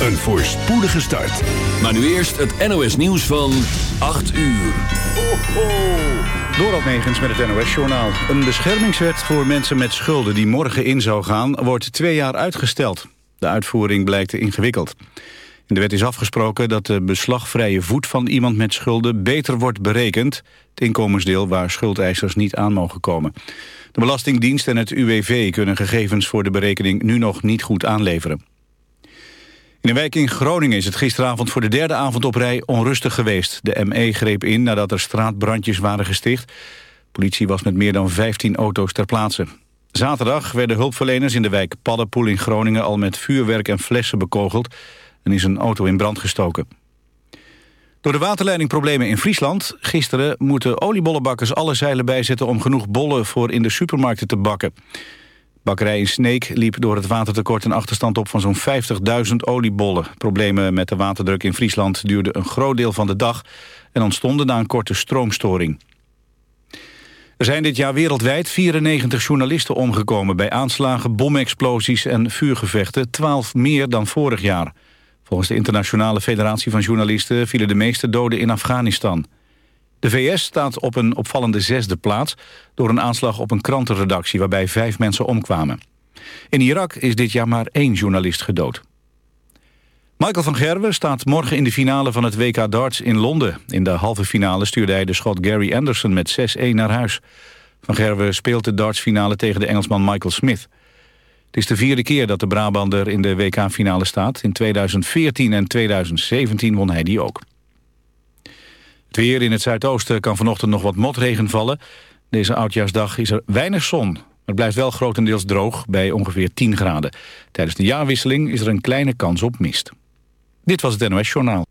Een voorspoedige start. Maar nu eerst het NOS nieuws van 8 uur. Ho, ho. Dorald Megens met het NOS-journaal. Een beschermingswet voor mensen met schulden die morgen in zou gaan... wordt twee jaar uitgesteld. De uitvoering blijkt ingewikkeld. In de wet is afgesproken dat de beslagvrije voet van iemand met schulden... beter wordt berekend, het inkomensdeel waar schuldeisers niet aan mogen komen. De Belastingdienst en het UWV kunnen gegevens voor de berekening nu nog niet goed aanleveren. In een wijk in Groningen is het gisteravond voor de derde avond op rij onrustig geweest. De ME greep in nadat er straatbrandjes waren gesticht. politie was met meer dan 15 auto's ter plaatse. Zaterdag werden hulpverleners in de wijk Paddenpoel in Groningen... al met vuurwerk en flessen bekogeld en is een auto in brand gestoken. Door de waterleidingproblemen in Friesland... gisteren moeten oliebollenbakkers alle zeilen bijzetten... om genoeg bollen voor in de supermarkten te bakken. Bakkerij in Sneek liep door het watertekort een achterstand op van zo'n 50.000 oliebollen. Problemen met de waterdruk in Friesland duurden een groot deel van de dag... en ontstonden na een korte stroomstoring. Er zijn dit jaar wereldwijd 94 journalisten omgekomen... bij aanslagen, bomexplosies en vuurgevechten, 12 meer dan vorig jaar. Volgens de Internationale Federatie van Journalisten... vielen de meeste doden in Afghanistan. De VS staat op een opvallende zesde plaats... door een aanslag op een krantenredactie waarbij vijf mensen omkwamen. In Irak is dit jaar maar één journalist gedood. Michael van Gerwen staat morgen in de finale van het WK darts in Londen. In de halve finale stuurde hij de schot Gary Anderson met 6-1 naar huis. Van Gerwen speelt de dartsfinale tegen de Engelsman Michael Smith. Het is de vierde keer dat de Brabander in de WK-finale staat. In 2014 en 2017 won hij die ook. Het weer in het zuidoosten kan vanochtend nog wat motregen vallen. Deze oudjaarsdag is er weinig zon. Het blijft wel grotendeels droog bij ongeveer 10 graden. Tijdens de jaarwisseling is er een kleine kans op mist. Dit was het NOS Journaal.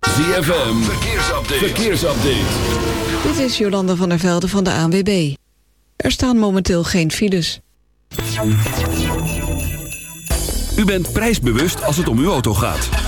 ZFM, verkeersupdate. verkeersupdate. Dit is Jolanda van der Velde van de ANWB. Er staan momenteel geen files. U bent prijsbewust als het om uw auto gaat.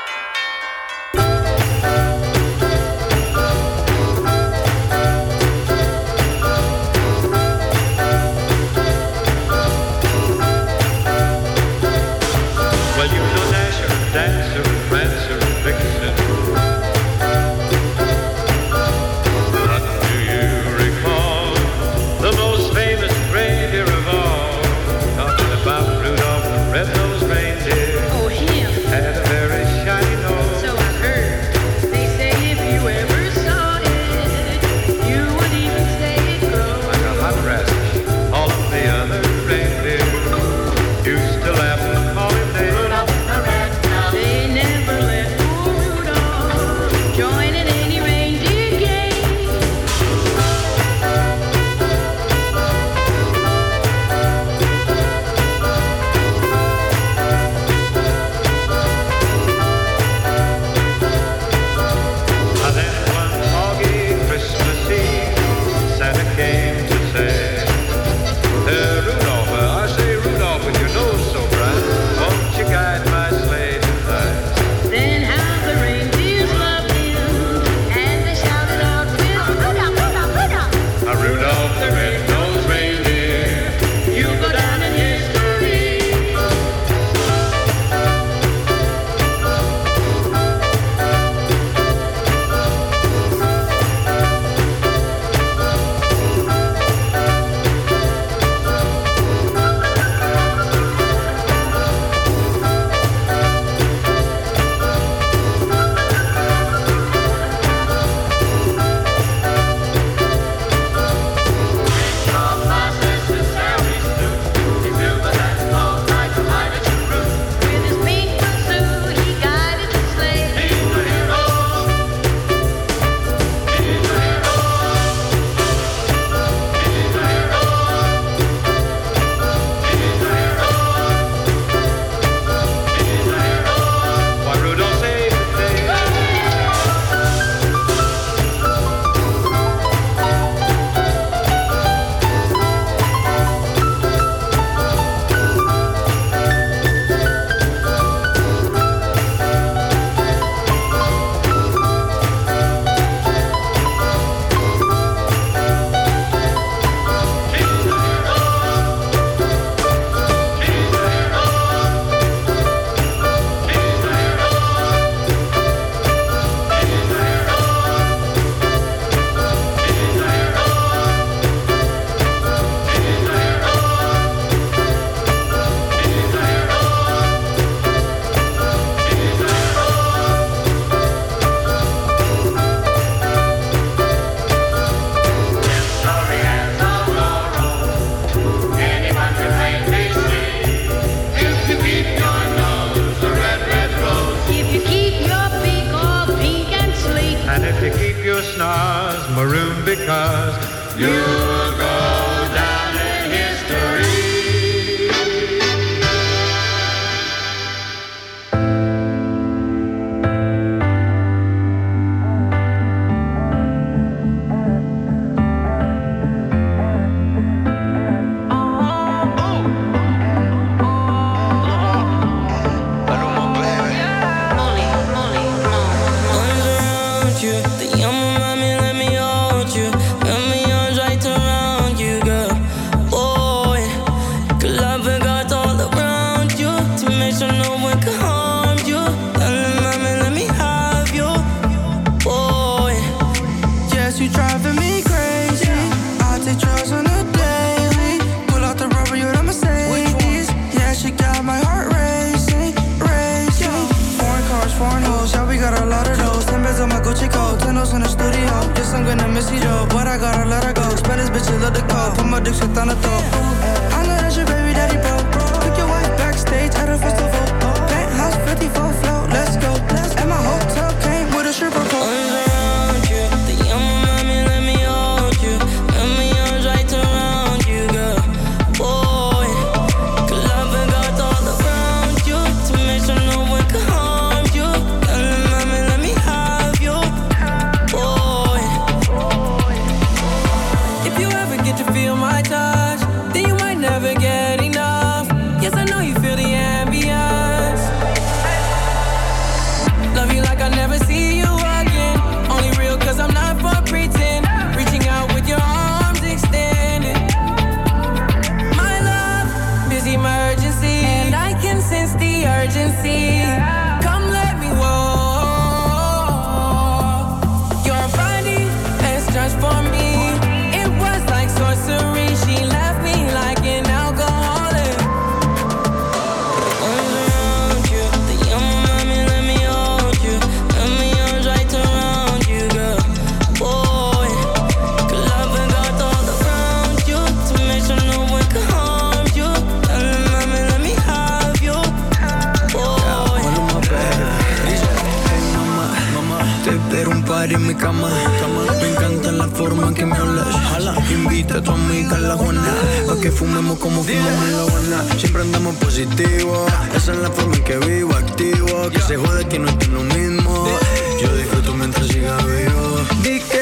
you. forma en que me hablas. Jala, invita a tu amiga a la Juana. Pa' que fumemos como fumamos en la Habana. Siempre andamos positivo. Esa es la forma en que vivo, activo. Que se jode que no estoy lo mismo. Yo disfruto mientras siga vivo.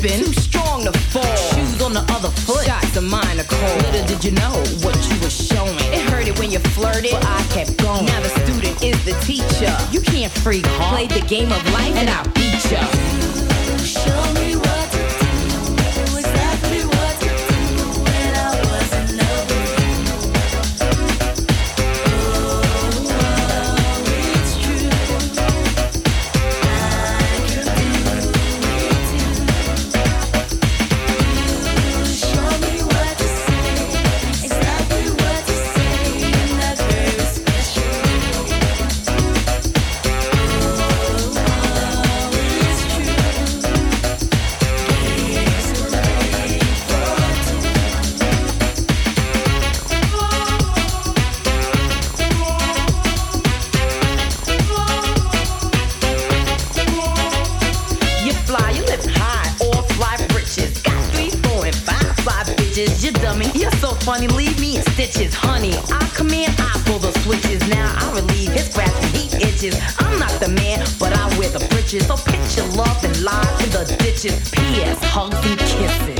tripping. Too strong to fall. Shoes on the other foot. Shots of mine are cold. Little did you know what you were showing. It hurted when you flirted, but I kept going. Now the student is the teacher. You can't freak, huh? Played the game of life and I beat ya. and kisses.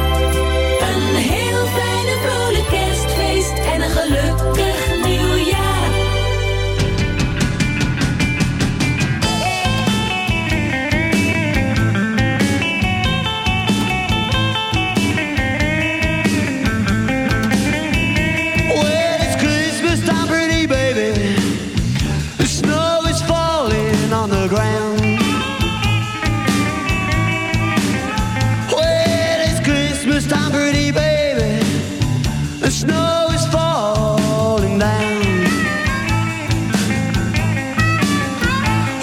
snow is falling down.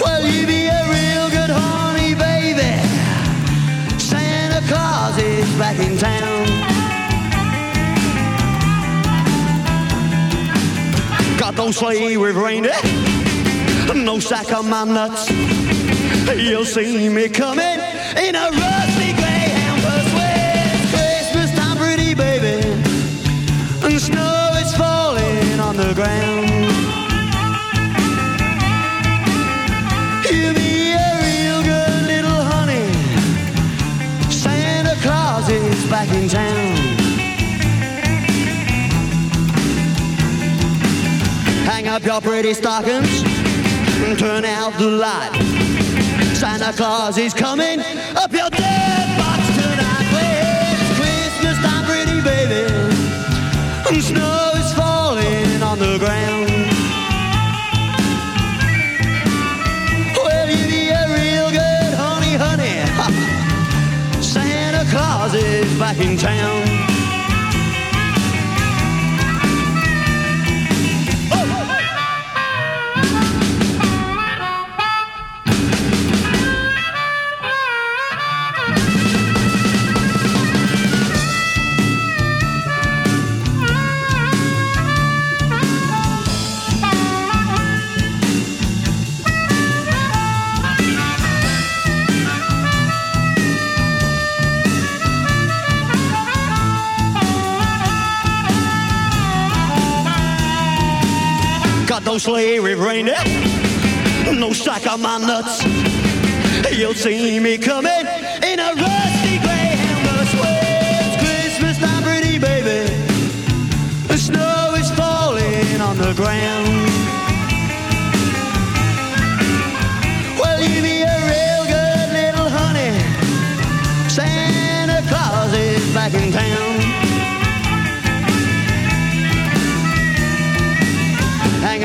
Well, you be a real good horny baby. Santa Claus is back in town. Got those sleigh with reindeer, no sack on my nuts. You'll see me coming in a row. up your pretty stockings turn out the light. Santa Claus is coming up your dead box tonight. It's Christmas time, pretty baby. And snow is falling on the ground. Well, you be a real good honey, honey. Santa Claus is back in town. With reindeer. No sack on my nuts. You'll see me coming in a rusty greyhound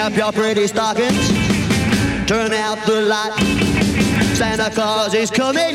up your pretty stockings. Turn out the light. Santa Claus is coming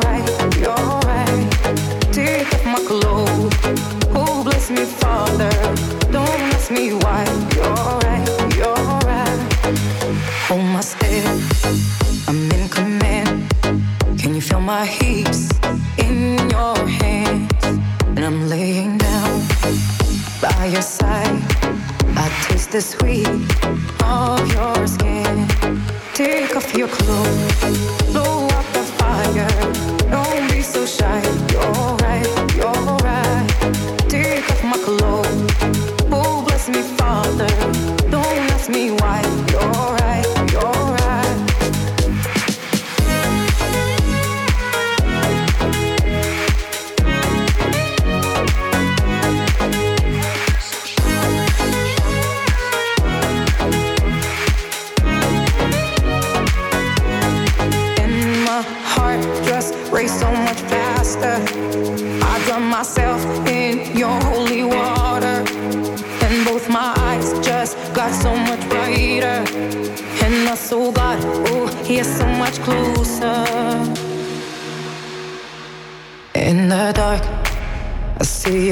laying down by your side. I taste the sweet of your skin. Take off your clothes, blow up the fire. Don't be so shy. You're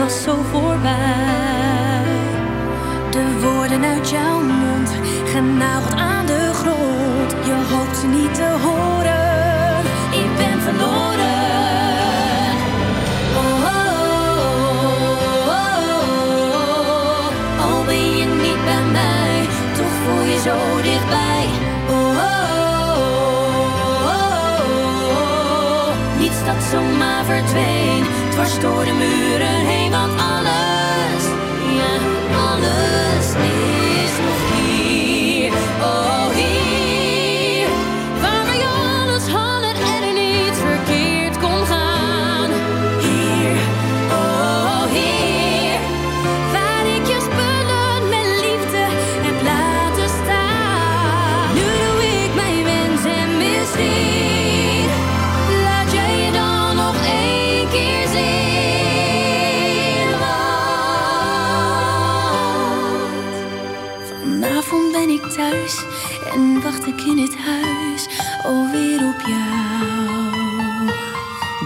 was zo voorbij. De woorden uit jouw mond, genageld aan de grond. Je hoopt ze niet te horen. Ik ben verloren. Oh, oh, oh, oh. Al ben je niet bij mij, toch voel je zo dichtbij. Oh, oh. Niets dat zomaar verdween, dwars door de muren ik in het huis alweer op jou.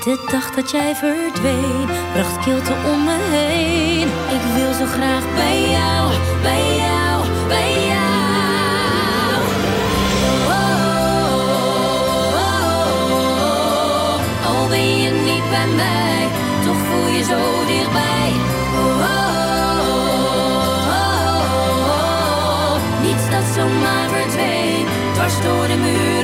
De dag dat jij verdween, bracht kilte om me heen. Ik wil zo graag bij jou, bij jou, bij jou. Oh, oh, oh, oh. Al ben je niet bij mij, toch voel je zo dichtbij. Oh, oh, oh, oh. Niets dat zomaar verdween, dwars door de muren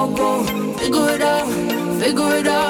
Go, figure it out, figure it out.